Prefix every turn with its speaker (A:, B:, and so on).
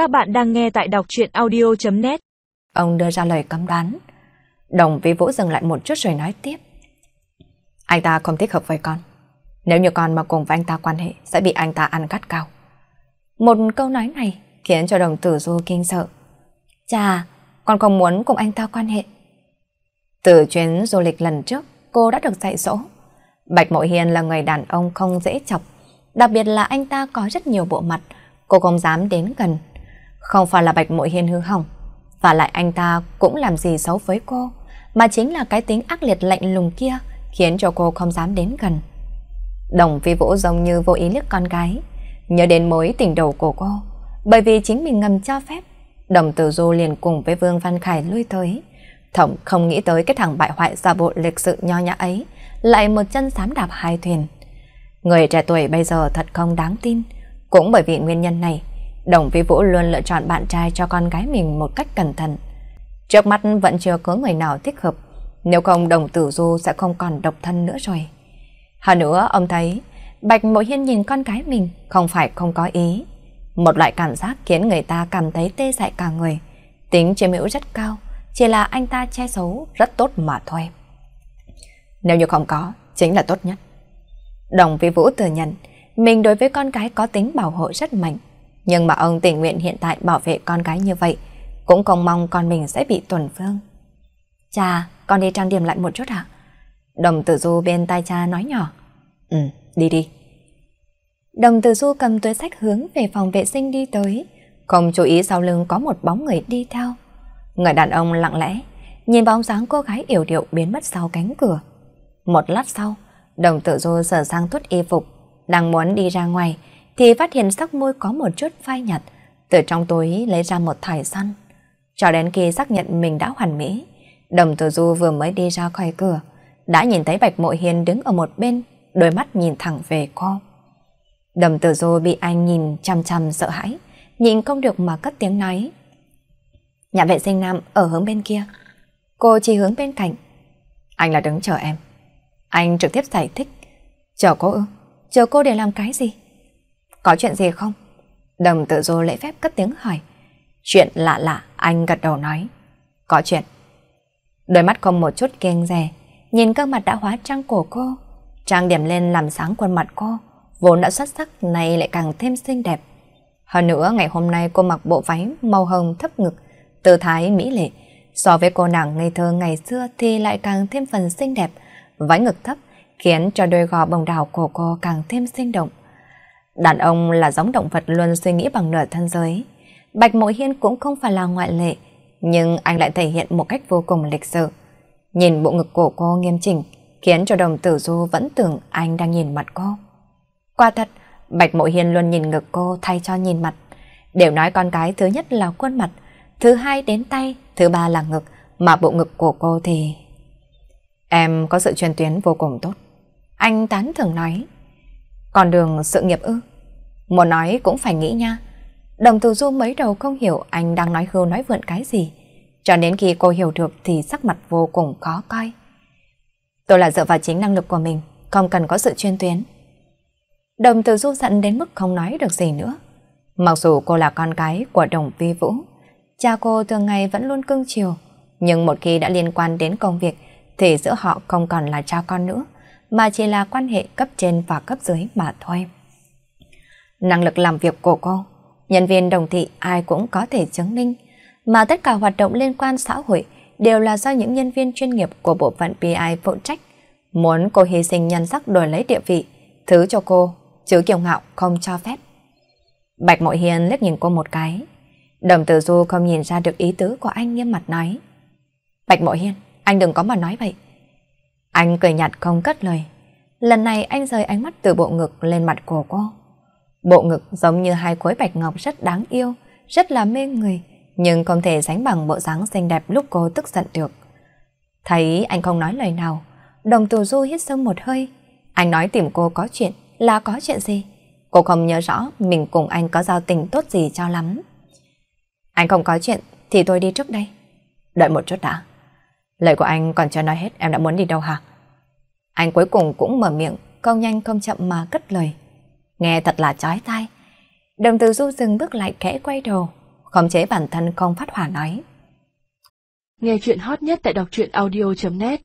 A: Các bạn đang nghe tại đọc truyện audio.net
B: Ông đưa ra lời cấm đoán. Đồng vi vũ dừng lại một chút rồi nói tiếp. Anh ta không thích hợp với con. Nếu như con mà cùng với anh ta quan hệ sẽ bị anh ta ăn cắt cao. Một câu nói này khiến cho đồng tử du kinh sợ. Chà, con không muốn cùng anh ta quan hệ. Từ chuyến du lịch lần trước, cô đã được dạy dỗ. Bạch Mộ Hiền là người đàn ông không dễ chọc, đặc biệt là anh ta có rất nhiều bộ mặt, cô không dám đến gần. Không phải là Bạch Mội Hiền hư hỏng, và lại anh ta cũng làm gì xấu với cô, mà chính là cái tính ác liệt lạnh lùng kia khiến cho cô không dám đến gần. Đồng phi Vũ giống như vô ý liếc con gái, nhớ đến mối tình đầu của cô, bởi vì chính mình ngầm cho phép. Đồng Tử Du liền cùng với Vương Văn Khải lui tới. Thổng không nghĩ tới cái thằng bại hoại giả bộ lịch sự nho nhã ấy, lại một chân sám đạp hai thuyền. Người trẻ tuổi bây giờ thật không đáng tin. Cũng bởi vì nguyên nhân này, Đồng phi Vũ luôn lựa chọn bạn trai cho con gái mình một cách cẩn thận. Trước mắt vẫn chưa có người nào thích hợp, nếu không Đồng Tử Du sẽ không còn độc thân nữa rồi. Hơn nữa, ông thấy Bạch Mộ Hiên nhìn con gái mình không phải không có ý. Một loại cảm giác khiến người ta cảm thấy tê dại cả người. Tính chiếm hữu rất cao, chỉ là anh ta che xấu rất tốt mà thôi. Nếu như không có, chính là tốt nhất. Đồng Vĩ Vũ thừa nhận, mình đối với con gái có tính bảo hộ rất mạnh. Nhưng mà ông tình nguyện hiện tại bảo vệ con gái như vậy, cũng không mong con mình sẽ bị tuần phương. Cha, con đi trang điểm lại một chút ạ. Đồng tử du bên tai cha nói nhỏ. Ừ, đi đi. Đồng tử du cầm túi sách hướng về phòng vệ sinh đi tới, không chú ý sau lưng có một bóng người đi theo. Người đàn ông lặng lẽ, nhìn bóng dáng cô gái yểu điệu biến mất sau cánh cửa. Một lát sau, đồng tử du sở sang tuốt y phục, đang muốn đi ra ngoài, thì phát hiện sắc môi có một chút phai nhạt, từ trong túi lấy ra một thỏi săn. Cho đến khi xác nhận mình đã hoàn mỹ, đồng tử du vừa mới đi ra khỏi cửa, đã nhìn thấy Bạch Mộ Hiền đứng ở một bên, đôi mắt nhìn thẳng về cô. Đồng tử du bị anh nhìn chăm chăm sợ hãi, nhìn không được mà cất tiếng nói. Nhà vệ sinh nam ở hướng bên kia. Cô chỉ hướng bên cạnh. Anh là đứng chờ em. Anh trực tiếp giải thích. Chờ cô ư? Chờ cô để làm cái gì? Có chuyện gì không? Đồng tự du lễ phép cất tiếng hỏi. Chuyện lạ lạ, anh gật đầu nói. Có chuyện. Đôi mắt không một chút kiêng rè, nhìn cơ mặt đã hóa trang của cô. Trang điểm lên làm sáng khuôn mặt cô, vốn đã xuất sắc này lại càng thêm xinh đẹp. Hơn nữa ngày hôm nay cô mặc bộ váy màu hồng thấp ngực, tư thái mỹ lệ. So với cô nàng ngây thơ ngày xưa thì lại càng thêm phần xinh đẹp, váy ngực thấp khiến cho đôi gò bồng đào của cô càng thêm sinh động. Đàn ông là giống động vật luôn suy nghĩ bằng nửa thân giới. Bạch Mộ Hiên cũng không phải là ngoại lệ, nhưng anh lại thể hiện một cách vô cùng lịch sự. Nhìn bộ ngực của cô nghiêm chỉnh, khiến cho đồng tử du vẫn tưởng anh đang nhìn mặt cô. Quả thật, Bạch Mộ Hiên luôn nhìn ngực cô thay cho nhìn mặt. Đều nói con cái thứ nhất là khuôn mặt, thứ hai đến tay, thứ ba là ngực, mà bộ ngực của cô thì... Em có sự truyền tuyến vô cùng tốt. Anh tán thường nói. Còn đường sự nghiệp ư? Muốn nói cũng phải nghĩ nha. Đồng tử du mấy đầu không hiểu anh đang nói hưu nói vượn cái gì. Cho đến khi cô hiểu được thì sắc mặt vô cùng khó coi. Tôi là dựa vào chính năng lực của mình, không cần có sự chuyên tuyến. Đồng tử du giận đến mức không nói được gì nữa. Mặc dù cô là con gái của đồng vi vũ, cha cô thường ngày vẫn luôn cưng chiều, nhưng một khi đã liên quan đến công việc thì giữa họ không còn là cha con nữa, mà chỉ là quan hệ cấp trên và cấp dưới mà thôi. Năng lực làm việc của cô, nhân viên đồng thị ai cũng có thể chứng minh, mà tất cả hoạt động liên quan xã hội đều là do những nhân viên chuyên nghiệp của bộ phận PI phụ trách. Muốn cô hy sinh nhân sắc đổi lấy địa vị, thứ cho cô, chứ kiều ngạo không cho phép. Bạch Mội Hiền liếc nhìn cô một cái. Đồng tử du không nhìn ra được ý tứ của anh nghiêm mặt nói. Bạch Mội Hiền, anh đừng có mà nói vậy. Anh cười nhạt không cất lời. Lần này anh rời ánh mắt từ bộ ngực lên mặt của cô. Bộ ngực giống như hai khối bạch ngọc rất đáng yêu, rất là mê người, nhưng không thể sánh bằng bộ dáng xinh đẹp lúc cô tức giận được. Thấy anh không nói lời nào, đồng tù du hít sâu một hơi. Anh nói tìm cô có chuyện, là có chuyện gì? Cô không nhớ rõ mình cùng anh có giao tình tốt gì cho lắm. Anh không có chuyện thì tôi đi trước đây. Đợi một chút đã. Lời của anh còn chưa nói hết em đã muốn đi đâu hả? Anh cuối cùng cũng mở miệng, không nhanh không chậm mà cất lời. Nghe thật là chói tai. Đồng từ du dừng bước lại kẽ quay đầu. Khống chế bản thân không phát hỏa nói.
A: Nghe chuyện hot nhất tại đọc truyện audio.net